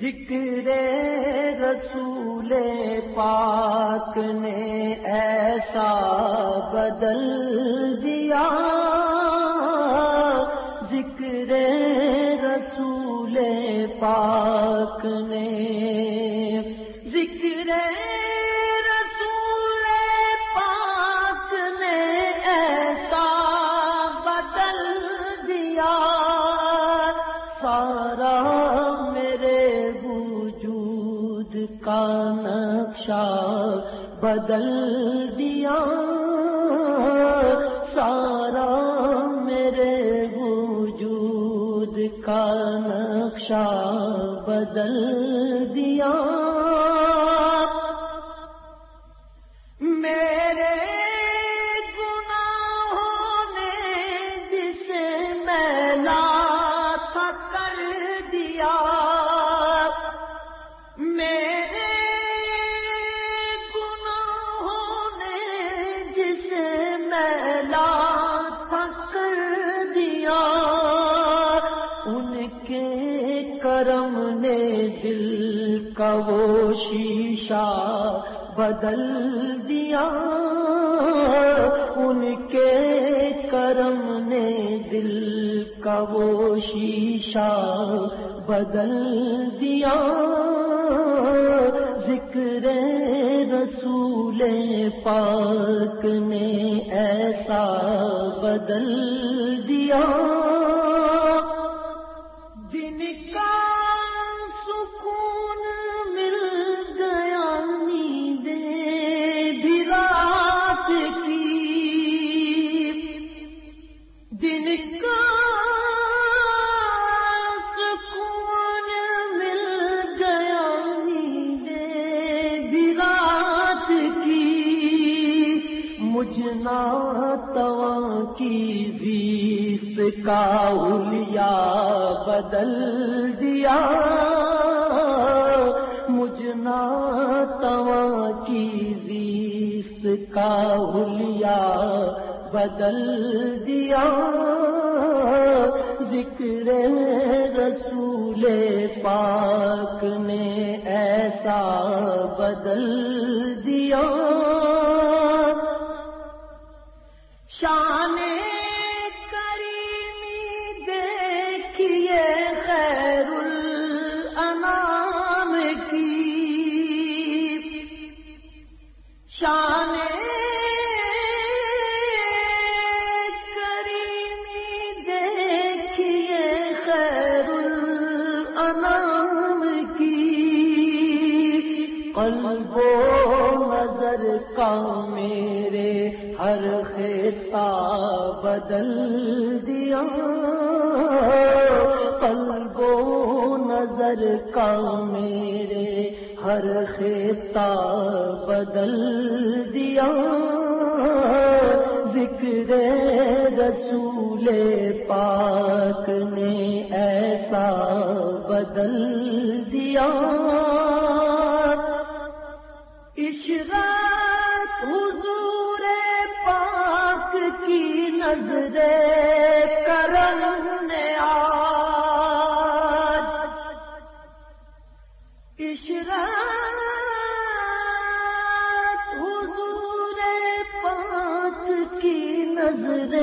ذکر رسول پاک نے ایسا بدل دیا۔ ذکر رسول پاک نے ذکر رسول پاک نے ایسا بدل دیا۔ سارا بدل دیا۔ سارا میرے وجود کا نقشہ بدل دیا۔ میرے شیشہ بدل دیا۔ ان کے کرم نے دل کا وہ شیشہ بدل دیا۔ ذکر رسول پاک نے ایسا بدل دیا۔ دن کا سکون مل گیا نیند رات کی۔ مجھنا توا کی زیست کا اولیا بدل دیا۔ کا اولیا بدل دیا۔ ذکر رسول پاک نے ایسا شان کریمی دیکھیے خیر الانام کی۔ قلب و نظر کا میرے ہر خطہ بدل دیا۔ نظر کا میرے، ہر خطہ بدل دیا۔ ذکر رسول پاک نے ایسا بدل دیا۔ اشرات حضور پاک کی نظر نظر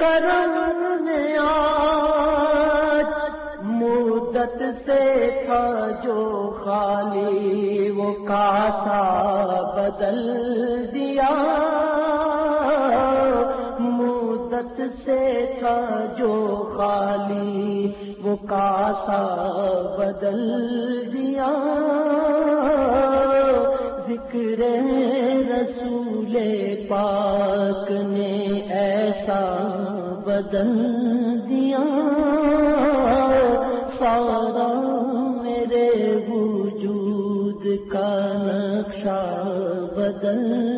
کرم نے آج مدت سے تھا جو خالی، وہ کاسا بدل دیا۔ مدت سے تھا جو خالی، وہ کاسا بدل دیا۔ ذکر رسول پاک ایسا بدل دیا سارا میرے وجود کا نقشہ بدل